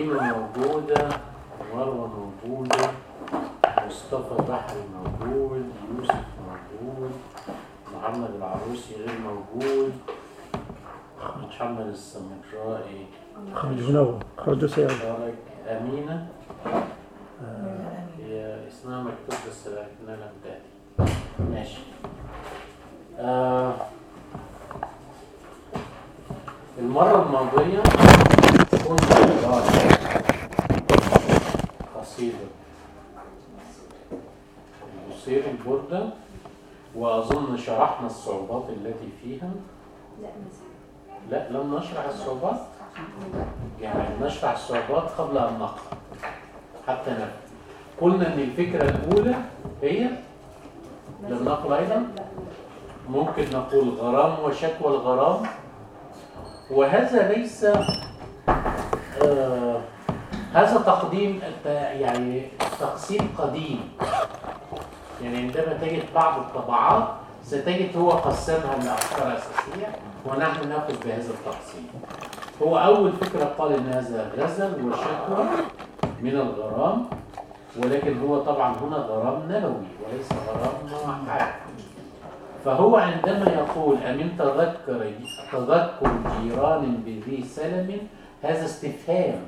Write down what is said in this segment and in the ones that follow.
كريمة موجودة مروة موجودة مصطفى بحري موجود يوسف موجود محمد العروسي غير موجود محمد السمرائي. خرج هنا خرج سيارة. أمينة. هي اسمها مكتوب بس لكنها لم تأتي. ماشي. آه المرة الماضية كنا بنراجع قصيدة البصير البردة وأظن شرحنا الصعوبات التي فيها لا مثلا لا لم نشرح الصعوبات يعني نشرح الصعوبات قبل أن نقرأ. حتى نفهم. قلنا أن الفكرة الأولى هي لم نقل أيضا ممكن نقول غرام وشكوى الغرام. وهذا ليس آه هذا تقديم يعني تقسيم قديم. يعني عندما تجد بعض الطبعات ستجد هو قسمها لأفكار أساسية ونحن نأخذ بهذا التقسيم. هو أول فكرة قال إن هذا غزل وشكوى من الغرام ولكن هو طبعا هنا غرام نبوي وليس غرام محال فهو عندما يقول أمن تذكر تذكر جيران بذي سلم؟ هذا استفهام.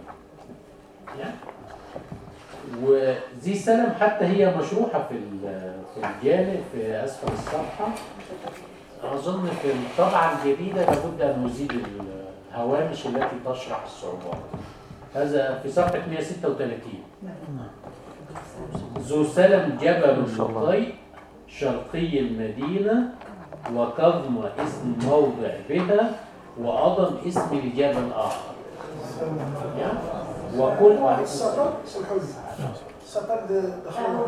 وذي سلم حتى هي مشروحة في ال- في الجانب في أسفل الصفحة. أظن في الطبعة الجديدة لابد أن نزيد الهوامش التي تشرح الصعوبات. هذا في صفحة 136 ذو سلم جبل اللطي شرقي المدينة وكظم اسم موضع بها وأضم اسم الجبل آخر. يعني وكل السطر سمحوا لي السطر دخلوا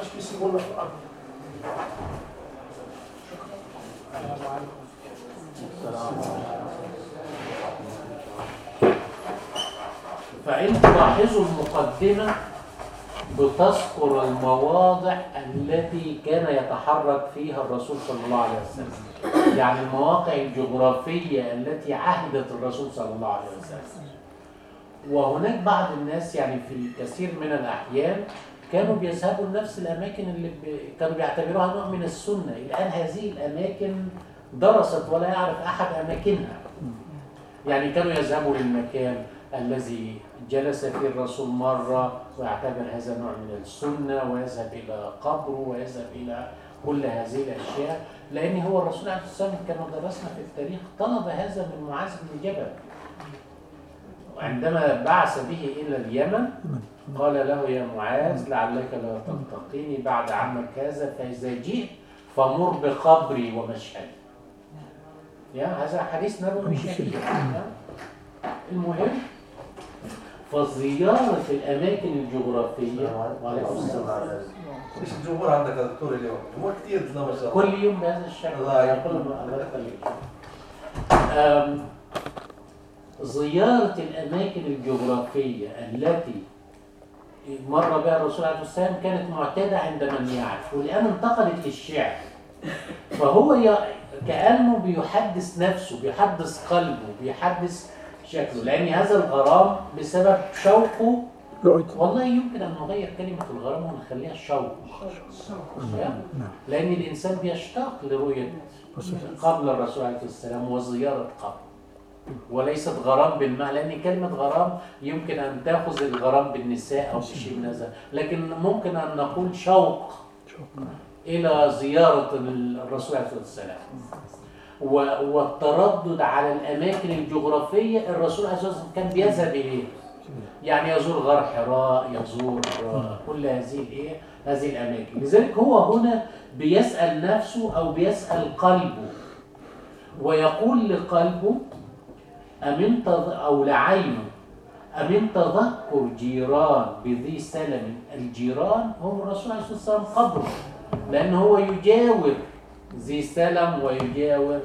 اش بيسيبوا لنا في الأرض. فإن تلاحظوا المقدمة بتذكر المواضع التي كان يتحرك فيها الرسول صلى الله عليه وسلم. يعني المواقع الجغرافية التي عهدت الرسول صلى الله عليه وسلم. وهناك بعض الناس يعني في كثير من الأحيان كانوا بيذهبوا لنفس الأماكن اللي. كانوا بيعتبروها نوع من السنة. الآن هذه الأماكن درست ولا يعرف أحد أماكنها. يعني كانوا يذهبوا للمكان الذي جلس فيه الرسول مرة ويعتبر هذا نوع من السنة ويذهب إلى قبره ويذهب إلى كل هذه الأشياء. لأن هو الرسول عليه الصلاة والسلام كما درسنا في التاريخ طلب هذا من معاذ بن جبل. وعندما بعث به إلى اليمن قال له يا معاذ لعلك لا تلتقيني بعد عمك هذا فإذا جئت فمر بقبري ومشهدي. يا هذا حديث نبوي شهير يا. المهم فزيارة الأماكن الجغرافية وعليكم السلام إيش الجمهور عندك يا دكتور اليوم؟ جمهور كثير ما شاء الله كل يوم بهذا الشكل الله يقول ما الله يخليك. زيارة الأماكن الجغرافية التي مر بها الرسول عليه الصلاة والسلام كانت معتادة عند من يعرف والآن انتقلت للشعر. فهو ي... كأنه بيحدث نفسه بيحدث قلبه بيحدث شكله لأن هذا الغرام بسبب شوقه. والله يمكن أن نغير كلمة الغرام ونخليها الشوق لأن الإنسان بيشتاق لرؤية قبل الرسول عليه السلام وزيارة قبر وليست غرام بالماء لأن كلمة غرام يمكن أن تأخذ الغرام بالنساء أو بشيء من هذا. لكن ممكن أن نقول شوق إلى زيارة الرسول عليه الصلاة والسلام. والتردد على الأماكن الجغرافية الرسول عليه الصلاة والسلام كان بيذهب إليه يعني يزور غار حراء يزور كل هذه الايه هذه الأماكن. لذلك هو هنا بيسأل نفسه أو بيسأل قلبه. ويقول لقلبه امن تذ... أو لعينه امن تذكر جيران بذي سلم. الجيران هم الرسول عليه الصلاة والسلام قبره لأن هو يجاور ذي سلم ويجاور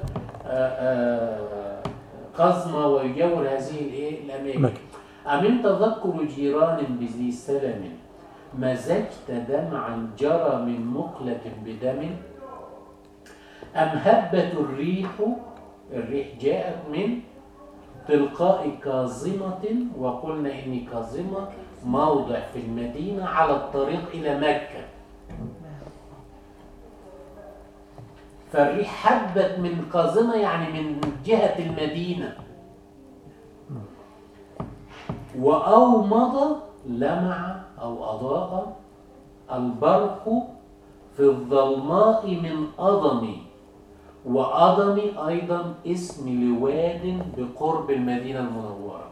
آه، آه، قزمه ويجاور هذه الإيه؟ الأماكن. أماكن. أمن تذكر جيران بذي سلم. مزجت دمعا جرى من مقلة بدم. أم هبت الريح الريح جاءت من تلقاء كاظمة وقلنا إن كاظمة موضع في المدينة على الطريق إلى مكة. فالريح حبت من كاظمة يعني من جهة المدينة. وأومض لمع أو أضاء البرق في الظلماء من أضم وأضم أيضا اسم لواد بقرب المدينة المنورة.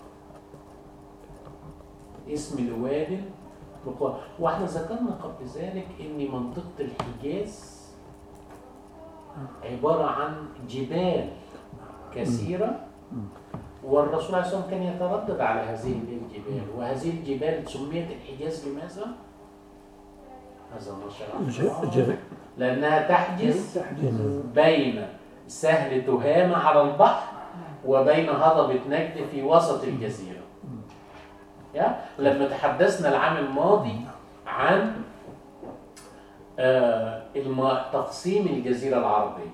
اسم لواد بقرب. وإحنا ذكرنا قبل ذلك إن منطقة الحجاز عبارة عن جبال كثيرة والرسول عليه الصلاة والسلام كان يتردد على هذه الجبال. وهذه الجبال سميت الحجاز لماذا؟ هذا ما ج- ج- لأنها تحجز بين سهل تهامة على البحر وبين هضبة نجد في وسط الجزيرة. يا؟ لما تحدثنا العام الماضي عن آه، تقسيم الجزيرة العربية.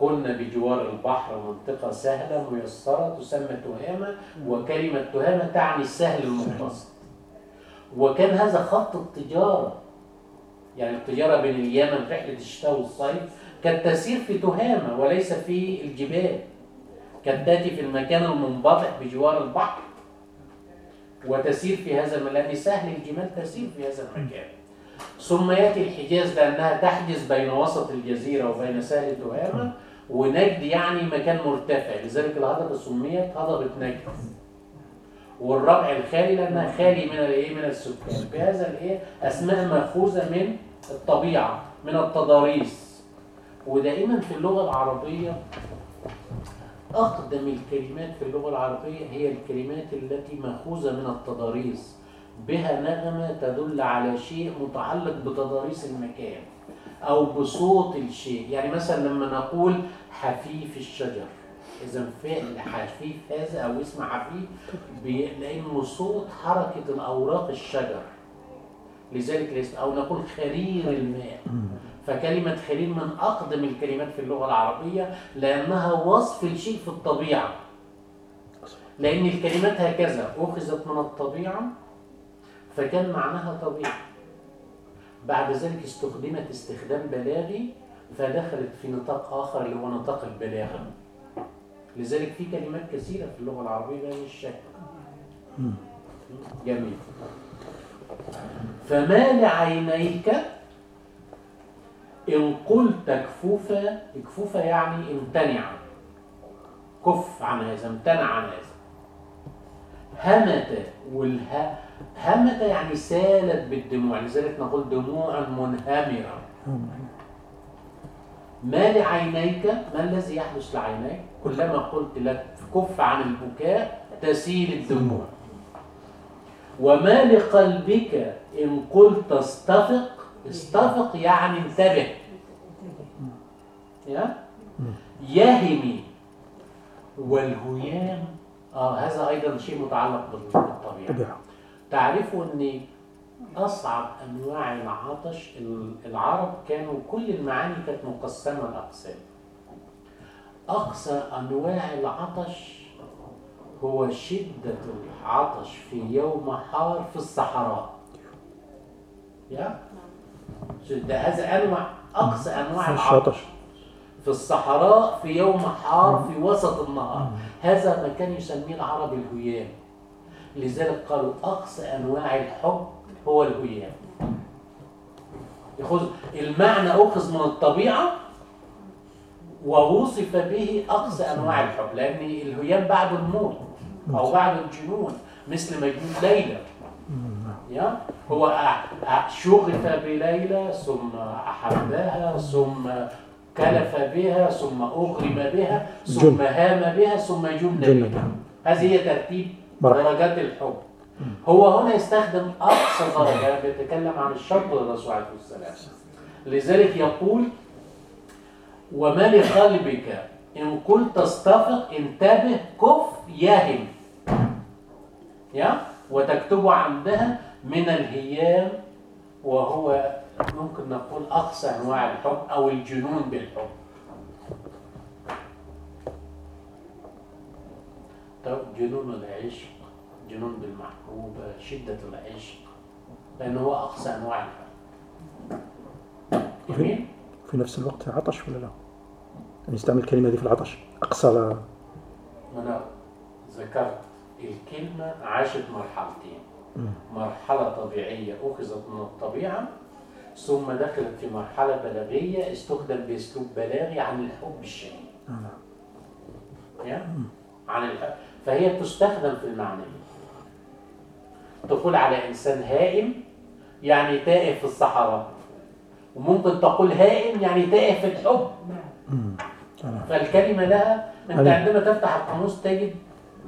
قلنا بجوار البحر منطقة سهلة ميسرة تسمى تهامة وكلمة تهامة تعني السهل المتصل وكان هذا خط التجارة. يعني التجارة بين اليمن رحلة الشتاء والصيف كانت تسير في تهامة وليس في الجبال. كانت تأتي في المكان المنبطح بجوار البحر. وتسير في هذا المكان سهل الجمال تسير في هذا المكان. ثم يأتي الحجاز لأنها تحجز بين وسط الجزيرة وبين سهل تهامة ونجد يعني مكان مرتفع. لذلك الهضبة سميت هضبة نجد. والربع الخالي لأنها خالي من الإيه؟ من السكان. بهذا الإيه؟ أسماء مأخوذة من الطبيعة من التضاريس. ودائما في اللغة العربية أقدم الكلمات في اللغة العربية هي الكلمات التي مأخوذة من التضاريس. بها نغمة تدل على شيء متعلق بتضاريس المكان أو بصوت الشيء. يعني مثلا لما نقول حفيف الشجر. إذا فعل حفيف هذا أو اسم حفيف لأنه صوت حركة الأوراق الشجر. لذلك الاسم أو نقول خرير الماء. فكلمة خرير من أقدم الكلمات في اللغة العربية لأنها وصف الشيء في الطبيعة. لأن الكلمات هكذا أخذت من الطبيعة فكان معناها طبيعي بعد ذلك استخدمت استخدام بلاغي فدخلت في نطاق آخر اللي هو نطاق البلاغة. لذلك في كلمات كثيرة في اللغة العربية بهذا الشكل جميل. فما لعينيك إن قلت كفوفا كفوفا يعني امتنع. كف عن هذا امتنع عن هذا. همت والها همت يعني سالت بالدموع لذلك نقول دموع منهمرة ما لعينيك ما الذي يحدث لعينيك؟ كلما قلت لك كف عن البكاء تسيل الدموع. وما لقلبك إن قلت استفق استفق يعني انتبه. يا؟ يهمي. والهيام. آه هذا أيضا شيء متعلق بالطبيعة. طبيعة تعرفوا ان أصعب أنواع العطش ال- العرب كانوا كل المعاني كانت مقسمة لأقسام. أقصى أنواع العطش هو شدة العطش في يوم حار في الصحراء. يا؟ ده هذا انواع أقصى أنواع العطش. في الصحراء في يوم حار في وسط النهار. هذا ما كان يسميه العرب الهيام. لذلك قالوا أقصى أنواع الحب هو الهيام يخذ المعنى أخذ من الطبيعة ووصف به أقصى أنواع الحب لأن الهيام بعد الموت أو بعد الجنون مثل مجنون ليلى يا هو شغف بليلى ثم أحبها ثم كلف بها ثم أغرم بها ثم. هام بها ثم جن. بها هذه هي ترتيب. درجات الحب هو هنا يستخدم أقصى درجة بيتكلم عن الشرط للرسول عليه السلام لذلك يقول وما لقلبك إن قلت استفق انتبه كف يهم يا؟ وتكتب عندها من الهيام وهو ممكن نقول أقصى أنواع الحب أو الجنون بالحب. جنون العشق جنون بالمحبوبة شدة العشق لأنه هو أقصى أنواع الحب جميل؟ في نفس الوقت عطش ولا لا؟ يعني يستعمل الكلمة دي في العطش أقصى أنا ذكرت الكلمة عاشت مرحلتين. مرحلة طبيعية أخذت من الطبيعة ثم دخلت في مرحلة بلاغية استخدم بأسلوب بلاغي عن الحب الشديد يا؟ عن الحب. فهي تستخدم في المعنى. تقول على إنسان هائم يعني تائه في الصحراء. وممكن تقول هائم يعني تائه في الحب. فالكلمة لها أنت. عندما تفتح القاموس تجد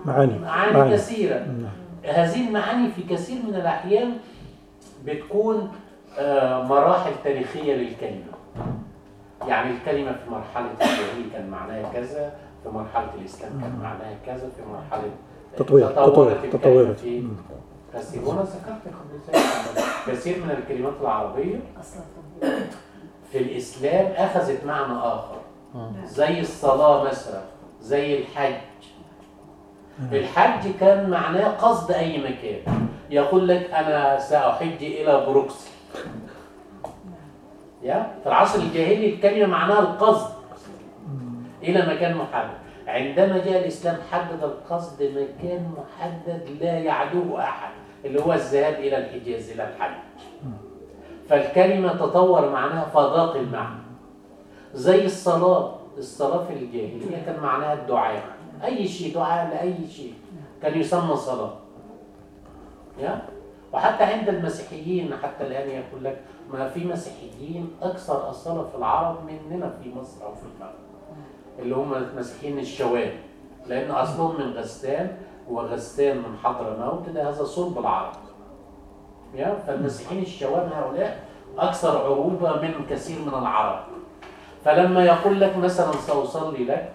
معاني. معاني كثيرة. نعم. هذه المعاني في كثير من الأحيان بتكون آه، مراحل تاريخية للكلمة. يعني الكلمة في مرحلة الجاهلية كان معناها كذا في مرحلة الإسلام كان معناها كذا في مرحلة تطوير- تطورت تطوير- تطورت. كثير وأنا ذكرت كثير من الكلمات العربية. في الإسلام أخذت معنى آخر. زي الصلاة مثلا زي الحج. الحج كان معناه قصد أي مكان. يقول لك أنا سأحج إلى بروكسل. يا في العصر الجاهلي الكلمة معناها القصد. إلى مكان محدد. عندما جاء الإسلام حدد القصد مكان محدد لا يعدوه أحد. اللي هو الذهاب إلى الحجاز إلى الحج. فالكلمة تطور معناها فضاق المعنى. زي الصلاة الصلاة في الجاهلية كان معناها الدعاء. أي شيء دعاء لأي شيء. كان يسمى صلاة. يا؟ وحتى عند المسيحيين حتى الآن يقول لك ما في مسيحيين أكثر أصالة في العرب مننا في مصر أو في المغرب اللي هم المسيحيين الشوام. لأن أصلهم من غسان وغسان من حضرموت ده هذا صلب العرب. فالمسيحيين الشوام هؤلاء أكثر عروبة من كثير من العرب. فلما يقول لك مثلا سأصلي لك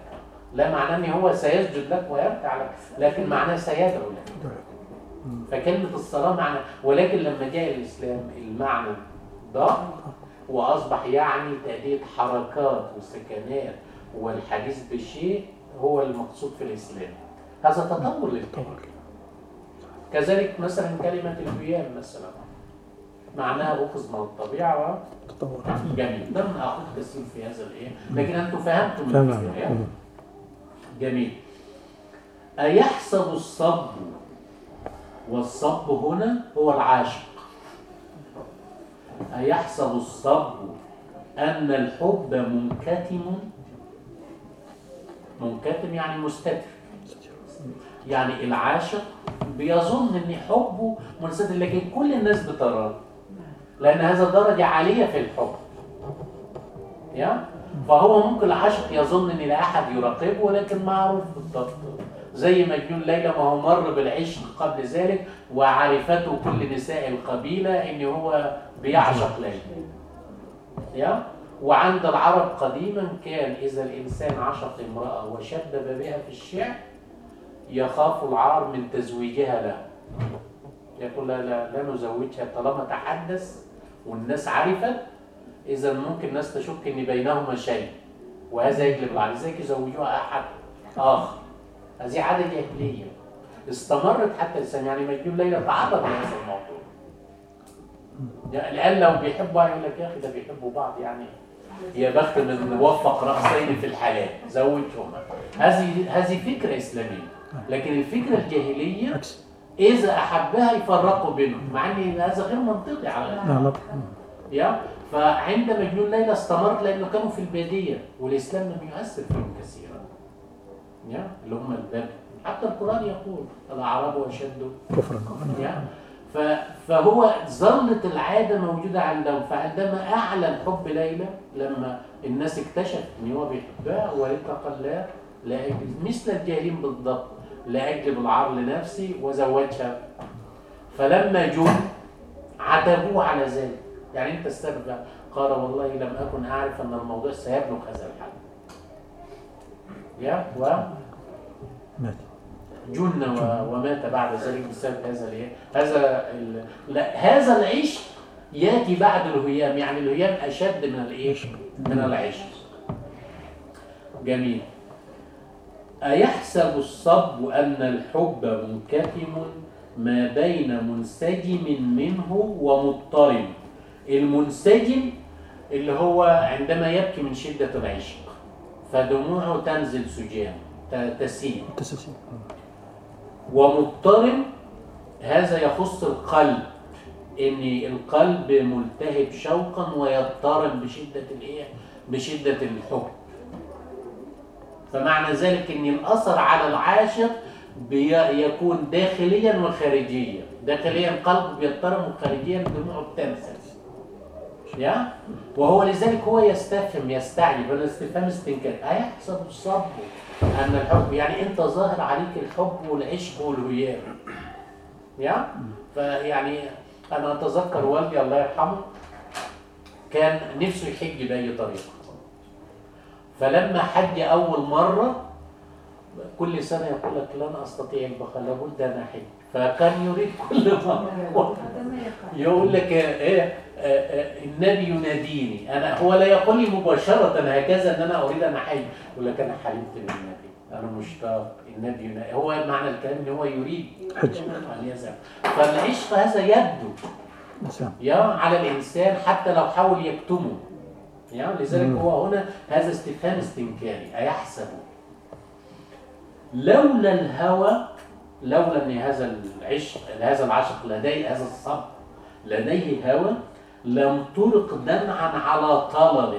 لا معناه إن هو سيسجد لك ويركع لك لكن معناه سيدعو لك. فكلمة الصلاة معنى ولكن لما جاء الإسلام المعنى ضاق وأصبح يعني تأدية حركات وسكنات والحديث بالشيء هو المقصود في الإسلام. هذا تطور للكلمة كذلك مثلا كلمة القيام مثلا معناها أخذ من الطبيعة تطور. جميل لم أخذ كثير في هذا الإيه لكن أنتم فهمتم تمام. جميل. أيحسب الصب والصب هنا هو العاشق. أيحسب الصب أن الحب منكتم منكتم يعني مستتر. يعني العاشق بيظن إن حبه منستر لكن كل الناس بتراه لأن هذا درجة عالية في الحب. يا؟ فهو ممكن العاشق يظن إن لا أحد يراقبه ولكن معروف بالضبط. زي مجنون ليلى ما هو مر بالعشق قبل ذلك وعرفته كل نساء القبيلة إن هو بيعشق ليلى. يا؟ وعند العرب قديما كان إذا الإنسان عشق امرأة وشبب بها في الشعر يخاف العار من تزويجها له. يقول لا لا لا نزوجها. طالما تحدث والناس عرفت إذا ممكن الناس تشك إن بينهما شيء. وهذا يجلب العار. إزاي يزوجوها؟ أحد. آخر. هذه عادة جاهلية. استمرت حتى الإنسان. يعني مجنون ليلى تعرض لهذا الموضوع. يعني الآن لو بيحبوا يقول لك يا أخي ده بيحبوا بعض. يعني يا بخت من وفق رأسين في الحلال زوجهما هذه هذه فكرة إسلامية. لكن الفكرة الجاهلية عكس. إذا أحبها يفرقوا بينهم مع إن هذا غير منطقي على. يا؟ فعند مجنون ليلى استمرت لأنه كانوا في البادية والإسلام لم يؤثر فيهم كثيرا. يا؟ اللي هم البدو حتى القرآن يقول الأعراب أشد كفرا. فهو ظلت العادة موجودة عندهم. فعندما أعلن حب ليلى لما الناس اكتشفت إن هو بيحبها ولقى قال لا لا مثل الجاهلين بالضبط. لا اجلب العار لنفسي وزوجها. فلما جم عتبوه على ذلك. يعني انت استرجع قال والله لم أكن أعرف أن الموضوع سيبلغ هذا الحد. يا و مات. جن ومات بعد ذلك بسبب هذا الايه هذا ال... لا هذا العيش يأتي بعد الهيام. يعني الهيام أشد من الايه من العيش. جميل. أيحسب الصب أن الحب منكتم ما بين منسجم منه ومضطرب؟ المنسجم اللي هو عندما يبكي من شدة العشق فدموعه تنزل سجام ت- تسيل. ومضطرب هذا يخص القلب إن القلب ملتهب شوقا ويضطرب بشدة الإيه؟ بشدة الحب. فمعنى ذلك إن الأثر على العاشق بي- يكون داخليا وخارجيا. داخليا قلبه بيضطرب وخارجيا دموعه بتنزل يا؟ وهو لذلك هو يستفهم يستعجب. ولا استفهام استنكار. أيحسب الصب أن الحب يعني أنت ظاهر عليك الحب والعشق والهيام. يا؟ فيعني أنا أتذكر والدي الله يرحمه كان نفسه يحج بأي طريقة. فلما حج أول مرة كل سنة يقول لك لن أستطيع البقاء لابد أن أحج. فكان يريد كل مرة. يقول لك إيه آه، آه، النبي يناديني. أنا هو لا يقول لي مباشرة هكذا إن أنا أريد أن أحج. يقول لك أنا حلمت بالنبي. أنا مشتاق. النبي ينادي هو معنى الكلام إن هو يريد حج. فالعشق هذا يبدو نعم. يا على الإنسان حتى لو حاول يكتمه. يا لذلك. هو هنا هذا استفهام استنكاري أيحسب؟ لولا الهوى لولا أن هذا العشق هذا العشق لديه هذا الصبر لديه هوى لم ترق دمعا على طلب.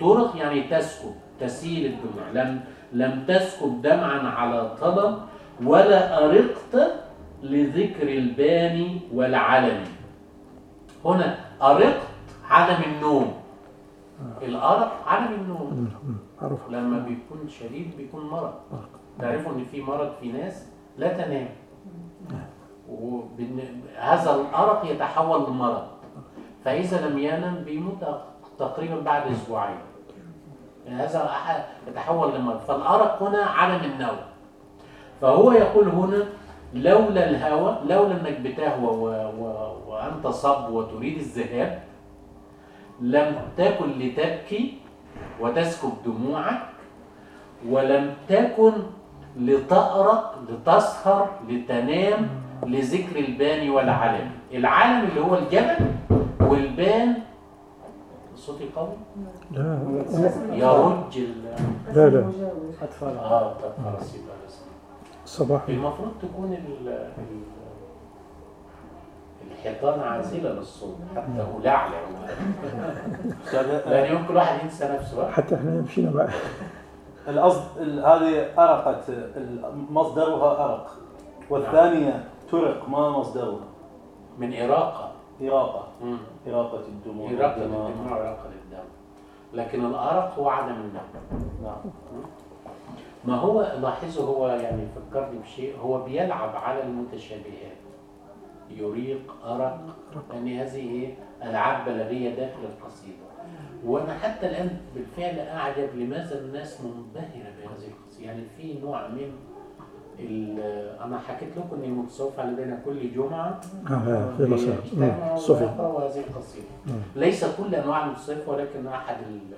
ترق يعني تسكب تسيل الدموع لم لم تسكب دمعا على طلب ولا أرقت لذكر الباني والعلم. هنا أرقت عدم النوم. الأرق عدم النوم لما بيكون شديد بيكون مرض. تعرفوا إن في مرض في ناس لا تنام. وهذا الأرق يتحول لمرض. فإذا لم ينم بيموت تقريبا بعد أسبوعين. يعني هذا يتحول لمرض. فالأرق هنا عدم النوم. فهو يقول هنا لولا الهوى لولا إنك بتهوى. وأنت صب وتريد الذهاب لم تكن لتبكي وتسكب دموعك ولم تكن لتأرق لتسهر لتنام لذكر البان والعلم. العلم اللي هو الجبل والبان. صوتي قوي؟ لا. يرج ال لا لا. أطفال. آه طب خلاص يبقى المفروض تكون ال ال الحيطان عازلة للصوت حتى أولعلع أستاذ لأن يمكن الواحد ينسى نفسه. حتى إحنا مشينا مع القصد ال- هذه أرقت مصدرها أرق. والثانية ترق ما مصدرها؟ من إراقة. إراقة. إراقة الدموع. إراقة والدماء. للدموع وإراقة للدم لكن الأرق هو عدم النوم نعم. ما هو لاحظوا هو يعني فكرني بشيء. هو بيلعب على المتشابهات. يريق أرق. لأن هذه؟ ألعاب بلاغية داخل القصيدة. وأنا حتى الآن بالفعل أعجب لماذا الناس منبهرة بهذه القصيدة. يعني في نوع من أنا حكيت لكم إن المتصوف لدينا كل جمعة. آه في مصر. مم. صوفي ويقرأوا هذه القصيدة. مم. ليس كل أنواع المتصوف ولكن أحد ال-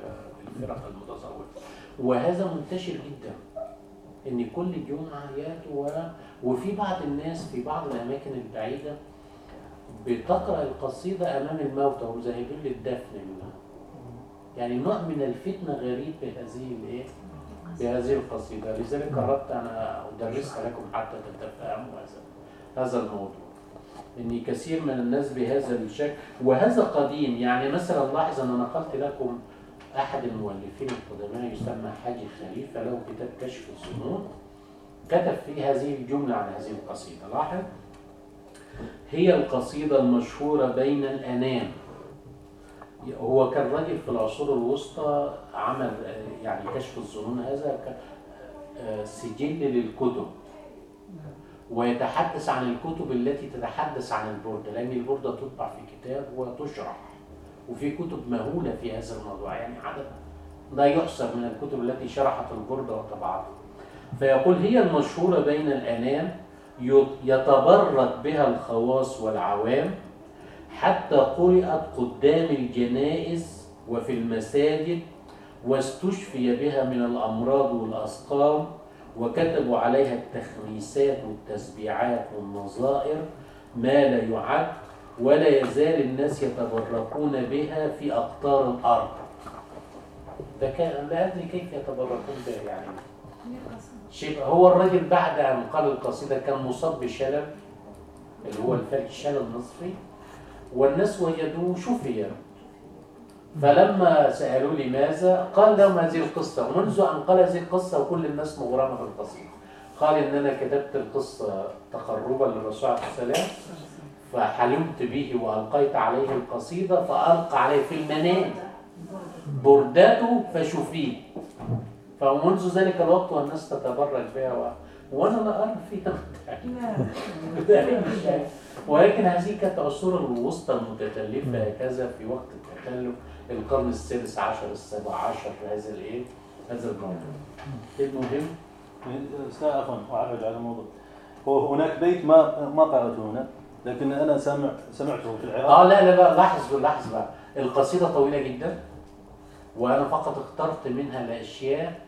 الفرق المتصوفه وهذا منتشر جدا. إن كل جمعة ياتوا و- وفي بعض الناس في بعض الأماكن البعيدة بتقرأ القصيدة أمام الموتى وذاهبين للدفن يعني نوع من الفتنة غريب بهذه الإيه؟ بهذه القصيدة. لذلك اردت أنا ادرسها لكم حتى تتفهموا هذا هذا الموضوع. ان كثير من الناس بهذا الشكل. وهذا قديم. يعني مثلا لاحظ أنا نقلت لكم أحد المؤلفين القدماء يسمى حاجي خليفة له كتاب كشف الظنون كتب فيه هذه الجملة عن هذه القصيدة. لاحظ هي القصيدة المشهورة بين الأنام. هو كان راجل في العصور الوسطى عمل يعني كشف الظنون هذا سجل للكتب. ويتحدث عن الكتب التي تتحدث عن البردة لأن البردة تطبع في كتاب وتشرح. وفي كتب مهولة في هذا الموضوع يعني عدد لا يحصر من الكتب التي شرحت البردة وطبعتها فيقول هي المشهورة بين الأنام يت- يتبرد بها الخواص والعوام حتى قرأت قدام الجنائز وفي المساجد واستشفي بها من الأمراض والأسقام وكتبوا عليها التخميسات والتسبيعات والنظائر ما لا يعد ولا يزال الناس يتبركون بها في أقطار الأرض. ده كان لا أدري كيف يتبركون بها يعني. هو الراجل بعد أن قال القصيدة كان مصاب بشلل اللي هو الفلج الشلل النصفي والناس وجدوه شفيا. فلما سألوا لماذا قال لهم هذه القصة. ومنذ أن قال هذه القصة وكل الناس مغرمة بالقصيدة قال إن أنا كتبت القصة تقربا للرسول عليه السلام فحلمت به وألقيت عليه القصيدة فألقى عليه في المنام بردته فشفيه. فمنذ ذلك الوقت والناس تتبرك بها و... وأنا لا ارى فيها ذلك الشيء ولكن هذه كانت عصور الوسطى المتكلفه هكذا في وقت التكلف القرن السادس عشر السابع عشر في هذا الإيه؟ هذا الموضوع. المهم؟ عفوا اعرج على الموضوع. هناك بيت ما ما قراته هنا لكن أنا سمع سمعته في العراق. آه لا لا لا لاحظ لاحظ بقى. القصيدة طويلة جدا وأنا فقط اخترت منها الأشياء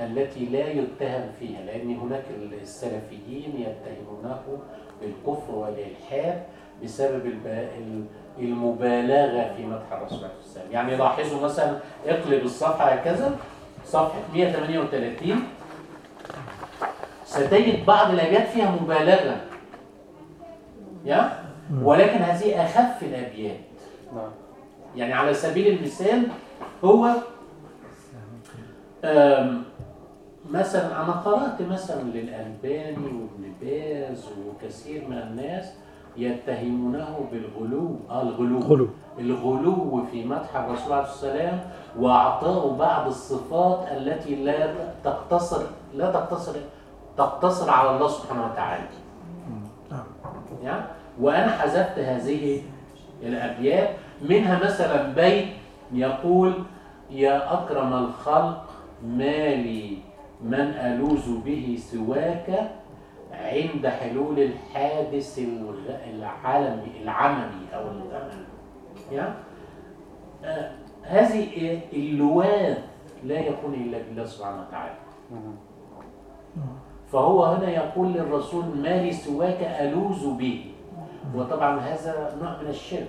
التي لا يتهم فيها لأن هناك السلفيين يتهمونه بالكفر والإلحاد بسبب المبالغة في مدح الرسول عليه والسلام يعني لاحظوا مثلا اقلب الصفحة هكذا صفحة 138 ستجد بعض الابيات فيها مبالغة. يا؟ ولكن هذه أخف الأبيات. نعم. يعني على سبيل المثال هو مثلا أنا قرأت مثلا للألباني وابن باز وكثير من الناس يتهمونه بالغلو آه الغلو غلو. الغلو في مدح الرسول عليه السلام واعطائه بعض الصفات التي لا تقتصر لا تقتصر تقتصر على الله سبحانه وتعالى. يعني وأنا حذفت هذه الأبيات. منها مثلا بيت يقول يا أكرم الخلق ما لي من ألوذ به سواك عند حلول الحادث العالمي العملي أو الغمل. يعني آه هذه اللواذ لا يكون إلا بالله سبحانه وتعالى. فهو هنا يقول للرسول ما لي سواك ألوذ به وطبعا هذا نوع من الشرك.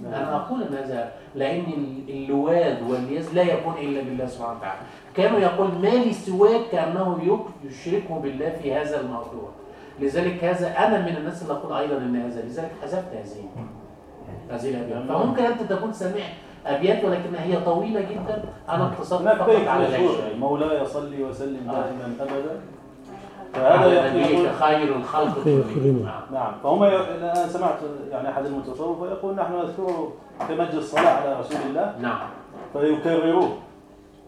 أنا أقول أن هذا لأن اللواذ والياذ لا يكون إلا بالله سبحانه وتعالى. كانوا يقول ما لي سواك كأنه يشركه بالله في هذا الموضوع. لذلك هذا أنا من الناس اللي أقول أيضا أن هذا لذلك حذفت هذه. هذه الأبيات. فممكن أنت تكون سامع أبيات ولكنها هي طويلة جدا. أنا اقتصرت هناك فقط على العشرين مولاي صلي وسلم. دائما ابدا. فهذا يقول خير الخلق خير كلهم. نعم. نعم فهم ي... أنا سمعت يعني أحد المتصوفه يقول نحن نذكره كمجد الصلاة على رسول الله نعم فيكرروه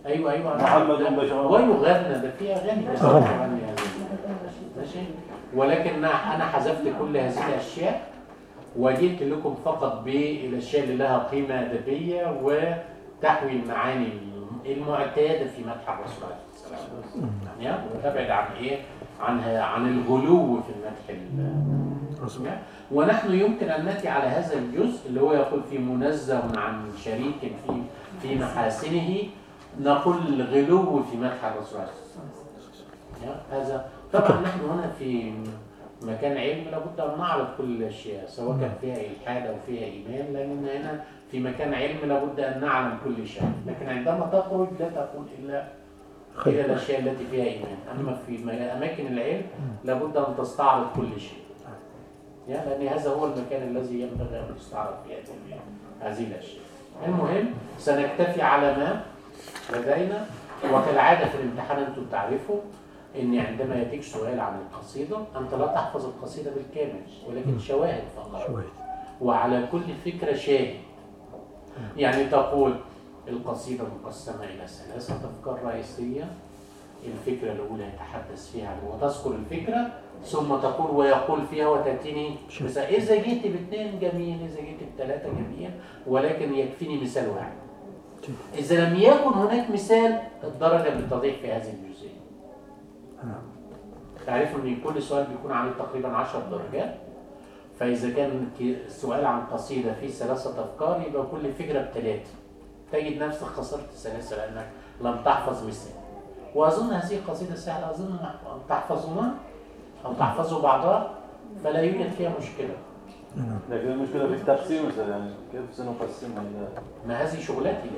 أيوه أيوه محمد بشر. ويغنى ده. تغني هذه. ماشي ولكن أنا حذفت كل هذه الأشياء وجئت لكم فقط بالاشياء اللي لها قيمة أدبية وتحوي المعاني المعتادة في مدح الرسول عليه الصلاة والسلام يعني وتبعد عن إيه عن عن الغلو في المدح ال- رسول ونحن يمكن أن نأتي على هذا الجزء اللي هو يقول في منزه عن شريك في في محاسنه نقول غلو في مدح الرسول عليه الصلاة والسلام. هذا طبعا نحن هنا في مكان علم لابد أن نعرض كل الأشياء سواء كان فيها إلحاد أو فيها إيمان لأن هنا في مكان علم لابد أن نعلم كل شيء. لكن عندما تخرج لا تقول إلا إلى خير الأشياء التي فيها إيمان. أما في أماكن العلم لابد أن تستعرض كل شيء. يعني لأن هذا هو المكان الذي ينبغي أن يستعرض فيه هذه- الأشياء. المهم سنكتفي على ما لدينا. وكالعادة في الامتحان أنتم تعرفوا أن عندما يأتيك سؤال عن القصيدة أنت لا تحفظ القصيدة بالكامل ولكن شواهد فقط. شوية وعلى كل فكرة شاهد. يعني تقول القصيدة مقسمة إلى ثلاثة أفكار رئيسية. الفكرة الأولى يتحدث فيها وتذكر الفكرة ثم تقول ويقول فيها وتأتيني مثال إذا جيت باثنين جميل إذا جيت بثلاثة جميل ولكن يكفيني مثال واحد. إذا لم يكن هناك مثال الدرجة بتضيع في هذه الجزئية. تعرفوا إن كل سؤال بيكون عليه تقريبا 10 درجات. فإذا كان السؤال عن قصيدة فيه ثلاثة أفكار يبقى كل فكرة بثلاثة. تجد نفسك خسرت ثلاثة لأنك لم تحفظ مثال وأظن هذه قصيدة سهلة. أظن تحفظونها أو تحفظوا بعضها فلا يوجد فيها مشكلة. لكن المشكلة في التقسيم مثلا. يعني كيف سنقسمها ما هذه شغلتي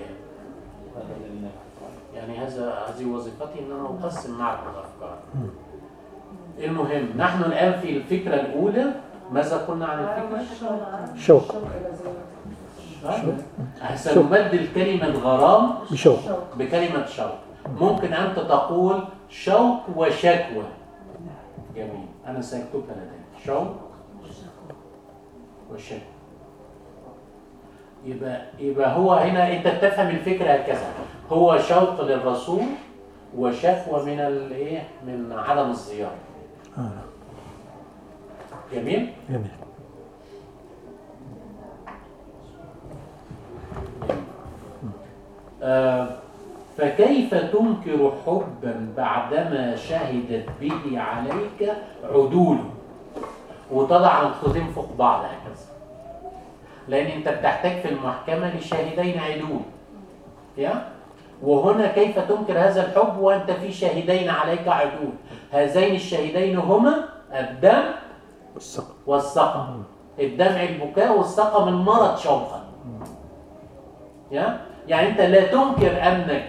الآن. يعني هذا هذه وظيفتي إن أنا أقسم معكم الافكار. المهم نحن الآن في الفكرة الأولى. ماذا قلنا عن الفكرة؟ سنبدل كلمه غرام بشوق بكلمة شوق. ممكن أنت تقول شوق وشكوى. جميل. أنا ساكتبها لدي شوق وشكوى. يبقى يبقى هو هنا أنت تفهم الفكرة هكذا. هو شوق للرسول وشكوى من الإيه؟ من عدم الزيارة. آه. جميل؟ جميل. فكيف تنكر حبا بعدما شهدت به عليك عدول وتضع نقطتين فوق بعض هكذا. لأن أنت بتحتاج في المحكمة لشاهدين عدول. يا؟ وهنا كيف تنكر هذا الحب وأنت في شاهدين عليك عدول؟ هذين الشاهدين هما الدم والسقف والسقم. الدمع البكاء والسقم المرض شوقا. يا؟ يعني انت لا تنكر أنك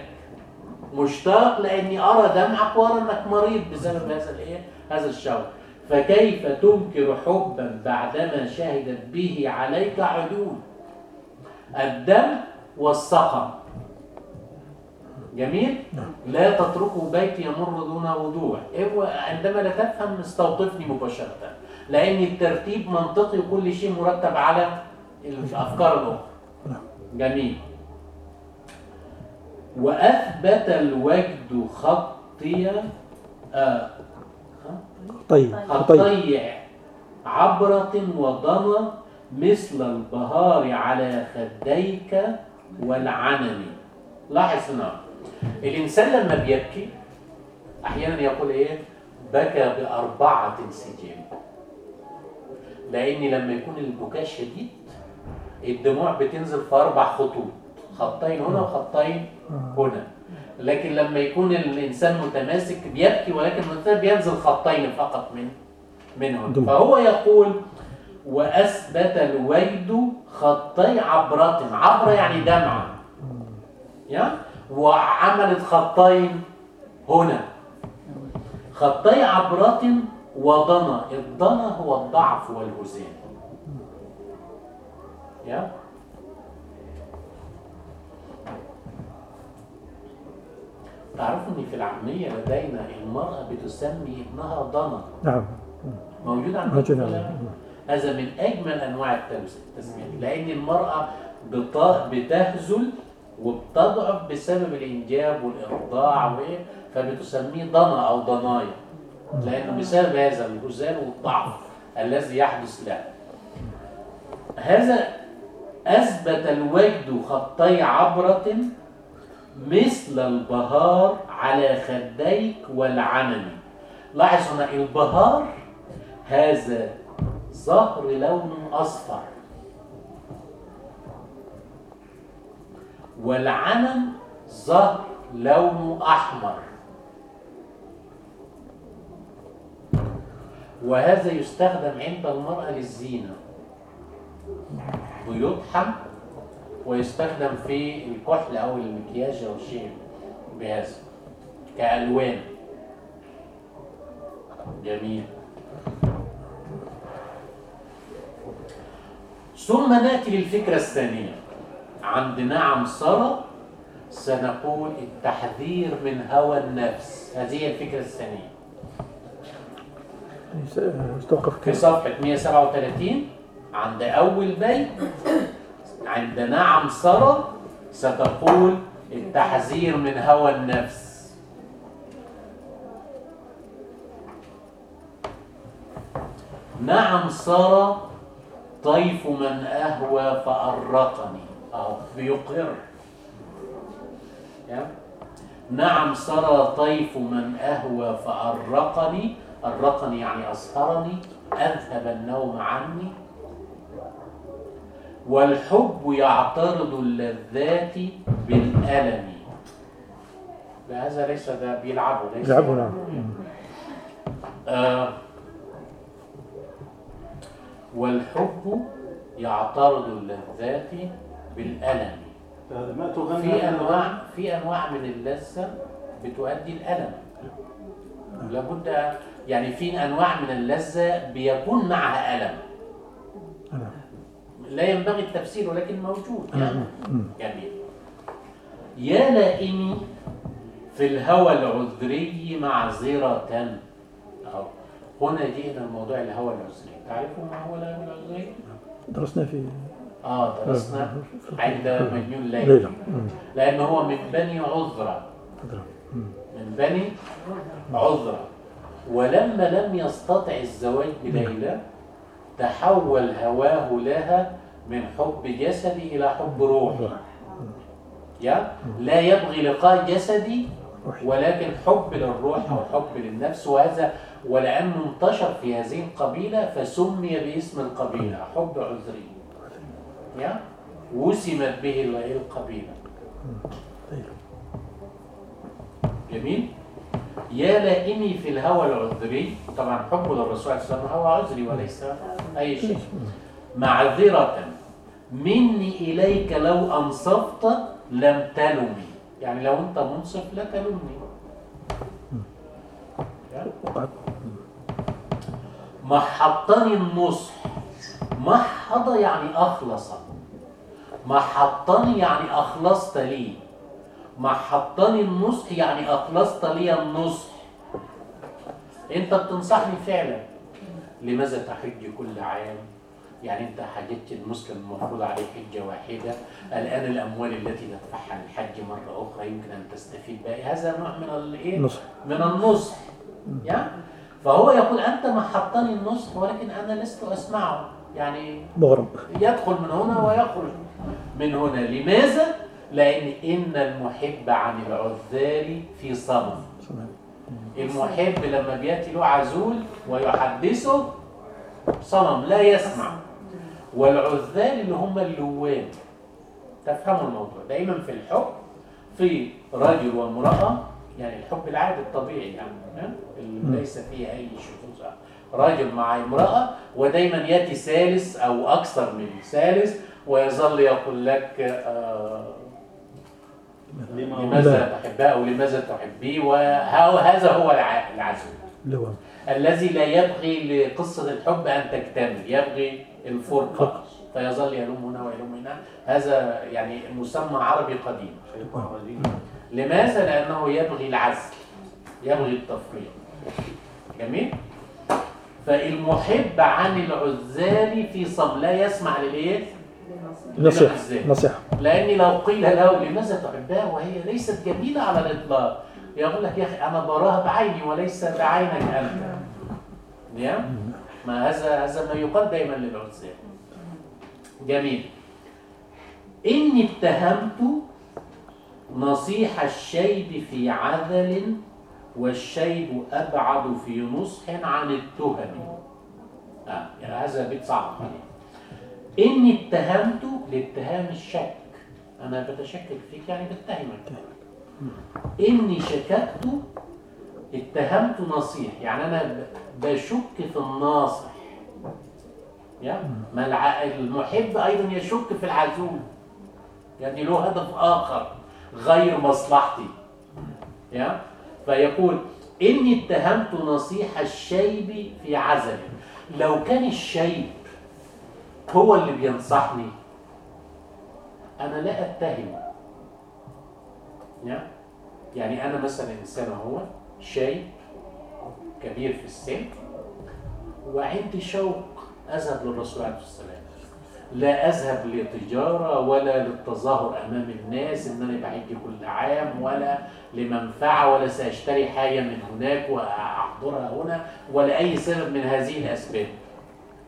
مشتاق لأني أرى دمعك وارى أنك مريض بسبب هذا الإيه؟ هذا الشوق فكيف تنكر حبا بعدما شهدت به عليك عدول الدم والسقم. جميل؟ لا تتركوا بيت يمر دون وضوح إيه عندما لا تفهم استوقفني مباشرة. لأن الترتيب منطقي وكل شيء مرتب على الأفكار الأخرى. جميل. وأثبت الوجد خطي آه طيب طيب. خطي عبرة وضنا مثل البهار على خديك والعنم. لاحظ هنا الإنسان لما بيبكي أحيانا يقول إيه؟ بكى بأربعة سجين. لأن لما يكون البكاء شديد الدموع بتنزل في أربع خطوط. خطين هنا وخطين هنا. لكن لما يكون الإنسان متماسك بيبكي ولكن بينزل خطين فقط من منهم. فهو يقول وأثبت الويد خطي عبرة عبرة يعني دمعة. يا؟ وعملت خطين هنا. خطي عبرة وضنا الضنا هو الضعف والهزال يا؟ تعرفوا إن في العامية لدينا المرأة بتسمي ابنها ضنا نعم. موجود عندنا؟ هذا من أجمل أنواع التسمية لأن المرأة بت- بتهزل وبتضعف بسبب الإنجاب والإرضاع وايه فبتسميه ضنا أو ضنايا لأنه بسبب هذا الهزال والضعف الذي يحدث له. هذا أثبت الوجد خطي عبرة مثل البهار على خديك والعنم لاحظ هنا البهار هذا زهر لونه أصفر. والعنم زهر لونه أحمر. وهذا يستخدم عند المرأة للزينة. ويطحن ويستخدم في الكحل أو المكياج أو شيء بهذا كألوان. جميل. ثم نأتي للفكرة الثانية. عند نعم سارة سنقول التحذير من هوى النفس. هذه هي الفكرة الثانية. أستوقف في صفحة 137 عند أول بيت عند نعم ساره ستقول التحذير من هوى النفس. نعم صار طيف من أهوى فأرقني. أو بيقر يا؟ نعم سرى طيف من أهوى فأرقني. أرقني يعني أسهرني أذهب النوم عني. والحب يعترض اللذات بالألم. لا هذا ليس ده بيلعبوا ليس يلعبوا نعم. آه والحب يعترض اللذات بالألم. ما تغنى في أنواع في أنواع من اللذه بتؤدي الألم. لابد يعني في أنواع من اللذة بيكون معها ألم. نعم. لا ينبغي التفسير ولكن موجود. يعني. جميل. يا لائمي في الهوى العذري معذرة. هنا جئنا الموضوع الهوى العذري. تعرفوا ما هو الهوى العذري؟ درسنا في آه درسنا عند مجنون ليلى. لأن هو من بني عذرة. من بني عذرة. ولما لم يستطع الزواج بليلى تحول هواه لها من حب جسدي إلى حب روحي. يا؟ لا يبغي لقاء جسدي ولكن حب للروح أو حب للنفس وهذا ولأنه انتشر في هذه القبيلة فسمي باسم القبيلة حب عذري. يا؟ وسمت به القبيلة. ليلى. جميل؟ يا لائمي في الهوى العذري طبعا حب للرسول صلى الله عليه وسلم هو عذري وليس أي شيء. معذرة. مني إليك لو أنصفت لم تلمي يعني لو أنت منصف لا تلمني محطني النصح. محض يعني أخلص. محطني يعني أخلصت لي. محطني النصح يعني أخلصت لي النصح. أنت بتنصحني فعلا. لماذا تحج كل عام؟ يعني أنت حججت المسلم المفروض عليه حجة واحدة. الآن الأموال التي تدفعها للحج مرة أخرى يمكن أن تستفيد بها. هذا نوع من الإيه؟ من النصح. فهو يقول أنت محطني النصح ولكن أنا لست أسمعه. يعني مغرب يدخل من هنا ويخرج من هنا. لماذا؟ لأن إن المحب عن العذال في صمم. المحب لما بيأتي له عزول ويحدثه صمم لا يسمع. والعذال اللي هم اللوان تفهموا الموضوع. دايما في الحب في رجل وامرأة يعني الحب العادي الطبيعي يعني؟ اللي ليس فيه أي شذوذ. رجل مع امرأة ودايما يأتي ثالث أو أكثر من ثالث ويظل يقول لك آه لماذا تحبها أو لماذا تحبيه؟ وهذا هو الع- العزم لوام الذي لا يبغي لقصة الحب أن تكتمل يبغي الفرقة. فيظل يلوم هنا ويلوم هنا. هذا يعني مسمى عربي قديم. لماذا؟ لأنه يبغي العزل يبغي التفريق. جميل؟ فالمحب عن العزال في صم لا يسمع للإيه؟ نصيحة. نصيحة. لأن لو قيل له لماذا تحبها وهي ليست جميلة على الإطلاق. يقول لك يا أخي أنا براها بعيني وليس بعينك أنت. ما هذا هذا ما يقال دائما للعزال جميل. إني اتهمت نصيح الشيب في عذل والشيب أبعد في نصح عن التهم. آه يعني هذا بيت صعب. عليه إني اتهمت لاتهام الشك. أنا بتشكك فيك يعني بتهمك إني شككت اتهمت نصيح يعني أنا بشك في الناصح. يا؟ ما المحب أيضا يشك في العزوم يعني له هدف آخر غير مصلحتي. يا؟ فيقول إني اتهمت نصيح الشيب في عزل لو كان الشيب هو اللي بينصحني. أنا لا أتهم. يا؟ يعني أنا مثلا إنسان هو شيب كبير في السن وعندي شوق أذهب للرسول عليه الصلاة والسلام. لا أذهب لتجارة ولا للتظاهر أمام الناس إن أنا بحج كل عام ولا لمنفعة ولا سأشتري حاجة من هناك وأحضرها هنا ولا أي سبب من هذه الأسباب.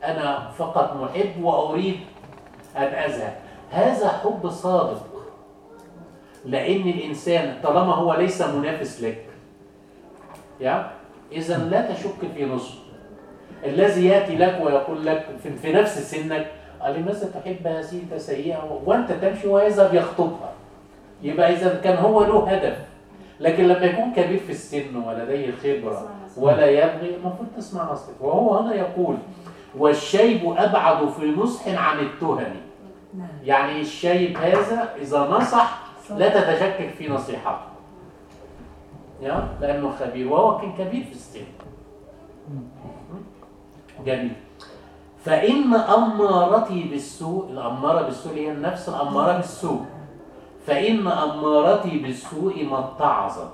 أنا فقط محب وأريد أن أذهب. هذا حب صادق. لأن الإنسان طالما هو ليس منافس لك يا إذا لا تشك في نصره. الذي يأتي لك ويقول لك في, نفس سنك قال لماذا تحب؟ هذه سيئة وأنت تمشي ويذهب يخطبها. يبقى إذا كان هو له هدف. لكن لما يكون كبير في السن ولديه خبرة ولا يبغي المفروض تسمع نصيحته وهو هنا يقول والشيب أبعد في نصح عن التهم. نعم. يعني الشيب هذا إذا نصح لا تتشكك في نصيحته. يا لأنه خبير وهو كان كبير في السن. جميل. فإن أمارتي بالسوء الأمارة بالسوء هي النفس الأمارة بالسوء. فإن أمارتي بالسوء ما اتعظت.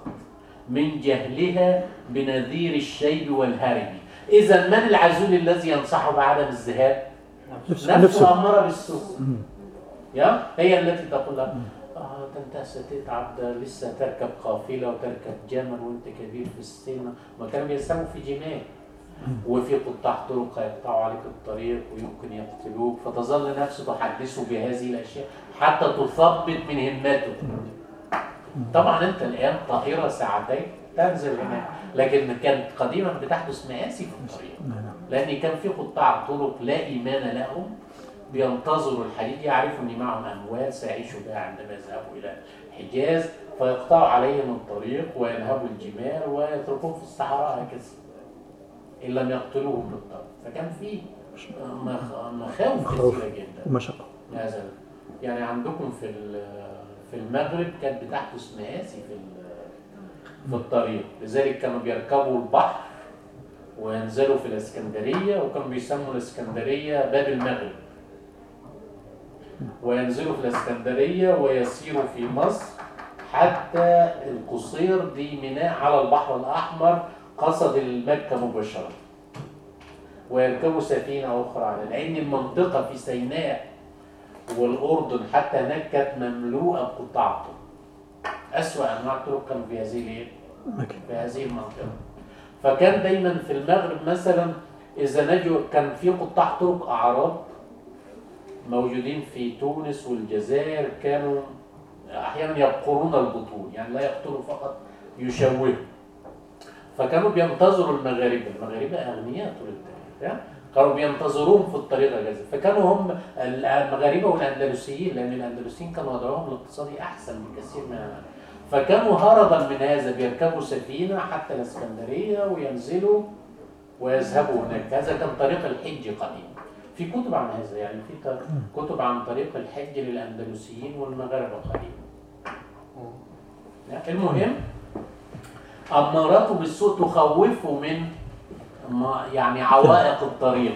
من جهلها بنذير الشيب والهرم إذا من العزول الذي ينصحه بعدم الذهاب؟ نفسه. أمارة بالسوء. يا؟ هي التي تقول. لك آه ده أنت ستتعب ده لسه تركب قافلة وتركب جمل وأنت كبير في السن. ما كانوا بيسموا في جمال وفي قطاع طرق يقطعوا عليك الطريق ويمكن يقتلوك. فتظل نفسه تحدثه بهذه الأشياء حتى تثبط من همته. طبعا أنت الآن طائرة ساعتين تنزل هناك. لكن كانت قديما بتحدث مآسي في الطريق لأن كان في قطاع طرق لا إيمان لهم بينتظروا الحديد يعرفوا إن معهم أموال سيعيشوا بها عندما يذهبوا إلى الحجاز فيقطعوا عليهم الطريق وينهبوا الجمال ويتركوهم في الصحراء هكذا إن لم يقتلوهم بالطبع. فكان في مخ- مخاوف. كثيرة جدا. ومشقة. يعني عندكم في في المغرب كانت بتحدث مآسي في في الطريق لذلك كانوا بيركبوا البحر وينزلوا في الإسكندرية وكانوا بيسموا الإسكندرية باب المغرب. وينزلوا في الإسكندرية ويسيروا في مصر حتى القصير دي ميناء على البحر الأحمر قصد المكة مباشرة. ويركبوا سفينة أخرى على لأن المنطقة في سيناء والأردن حتى هناك كانت مملوءة بقطاع. أسوأ أنواع الطرق كانوا في هذه. في هذه المنطقة فكان دايما في المغرب مثلا إذا نجوا كان في قطاع طرق أعراب موجودين في تونس والجزائر كانوا أحيانا يبقرون البطون يعني لا يقتلوا فقط يشوهوا فكانوا بينتظروا المغاربة المغاربة أغنياء طول التاريخ؟ كانوا بينتظروهم في الطريق الجزائر فكانوا هم المغاربة والأندلسيين لأن الأندلسيين كان وضعهم الاقتصادي أحسن بكثير من المغرب فكانوا هربا من هذا بيركبوا سفينة حتى الإسكندرية وينزلوا ويذهبوا هناك. هذا كان طريق الحج قديما. في كتب عن هذا يعني في كتب عن طريق الحج للأندلسيين والمغاربة قديما المهم أمارته بالسوء تخوفه من يعني عوائق الطريق.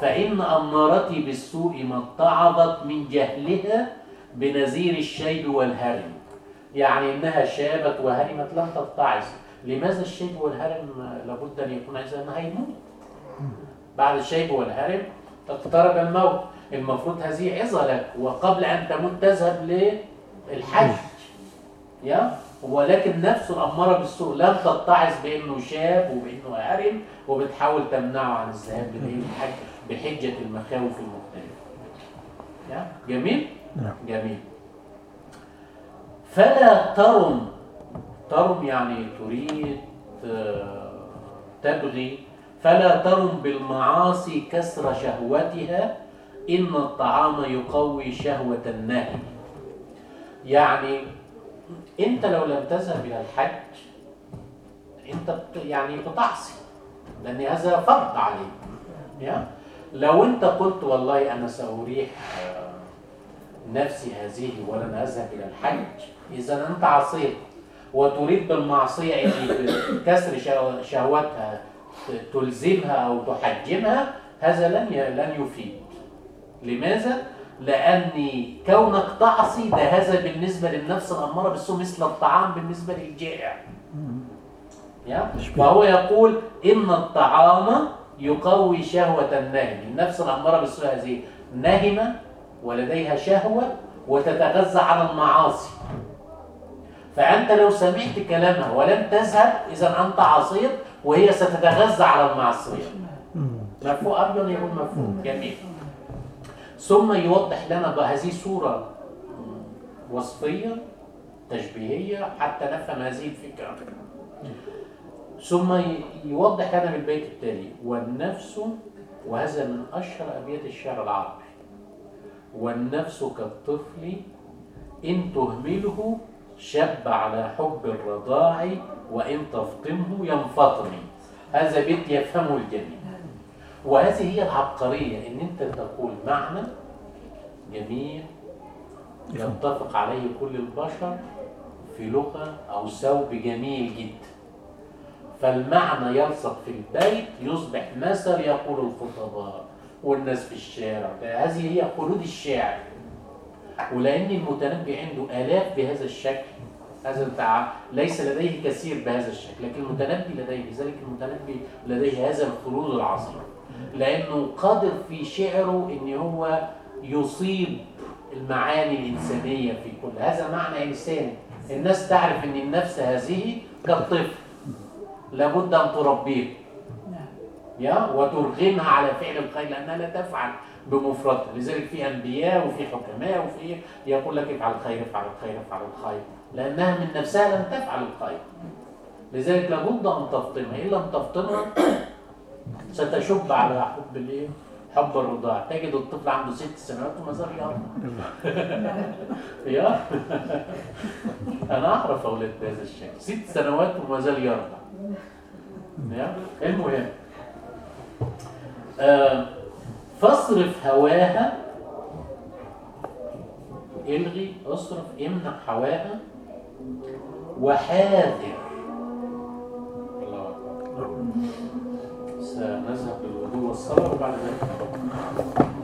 فإن أمارتي بالسوء ما اتعظت من جهلها بنذير الشيب والهرم. يعني إنها شابت وهرمت لم تتعظ لماذا الشيب والهرم لابد أن يكون عايز أنها هيموت بعد الشيب والهرم اقترب الموت. المفروض هذه عظة لك وقبل أن تموت تذهب للحج. يا؟ ولكن نفسه الأمارة بالسوء لم تتعظ بأنه شاب وبأنه هرم وبتحاول تمنعه عن الذهاب للحج بحجة المخاوف المختلفة. جميل؟ نعم. جميل. فلا ترم. ترم يعني تريد آه، تبغي. فلا ترم بالمعاصي كسر شهوتها إن الطعام يقوي شهوة النهي. يعني أنت لو لم تذهب إلى الحج بت- يعني بتعصي لأن هذا فرض عليك. يا؟ لو أنت قلت والله أنا سأريح آه، نفسي هذه ولن أذهب إلى الحج إذا أنت عصيت وتريد بالمعصية اللي كسر شهو- شهوتها تلزمها أو تحجمها هذا لن لن يفيد. لماذا؟ لأن كونك تعصي ده هذا بالنسبة للنفس الأمارة بالسوء مثل الطعام بالنسبة للجائع؟ فهو يقول إن الطعام يقوي شهوة النهم النفس الأمارة بالسوء هذه نهمة ولديها شهوة وتتغذى على المعاصي. فأنت لو سمعت كلامها ولم تذهب إذا أنت عصيت وهي ستتغذى على المعصية. مفهوم؟ أن يكون مفهوم. جميل. ثم يوضح لنا بقى هذه صورة وصفية تشبيهية حتى نفهم هذه الفكرة. ثم يوضح لنا بالبيت التالي والنفس وهذا من أشهر أبيات الشعر العربي. والنفس كالطفل إن تهمله شب على حب الرضاع وإن تفطمه ينفطمي هذا بيت يفهمه الجميع. وهذه هي العبقرية إن أنت تقول معنى جميل يتفق عليه كل البشر في لغة أو ثوب جميل جدا. فالمعنى يلصق في البيت يصبح مثل يقول الخطباء والناس في الشارع. هذه هي خلود الشاعر. ولأن المتنبي عنده آلاف بهذا الشكل هذا التع... ليس لديه كثير بهذا الشكل لكن المتنبي لديه. لذلك المتنبي لديه هذا الخلود العظيم. لأنه قادر في شعره أن هو يصيب المعاني الإنسانية في كل. هذا معنى إنساني الناس تعرف أن النفس هذه كالطفل لابد أن تربيه. يا وترغمها على فعل الخير لأنها لا تفعل بمفردها لذلك في أنبياء وفي حكماء وفي يقول لك افعل الخير افعل الخير افعل الخير. لأنها من نفسها لم تفعل الخير لذلك لابد أن تفطنها. إن لم تفطنها ستشب على حب الإيه؟ حب الرضاع. تجد الطفل عنده ست سنوات وما زال يرضع يا؟ أنا أعرف أولاد بهذا الشكل. ست سنوات وما زال يرضع. يا؟ المهم. آه فاصرف هواها. إلغي أصرف امنع هواها. وحاذر. الله أكبر. سنذهب للوضوء والصلاة وبعد ذلك نفكر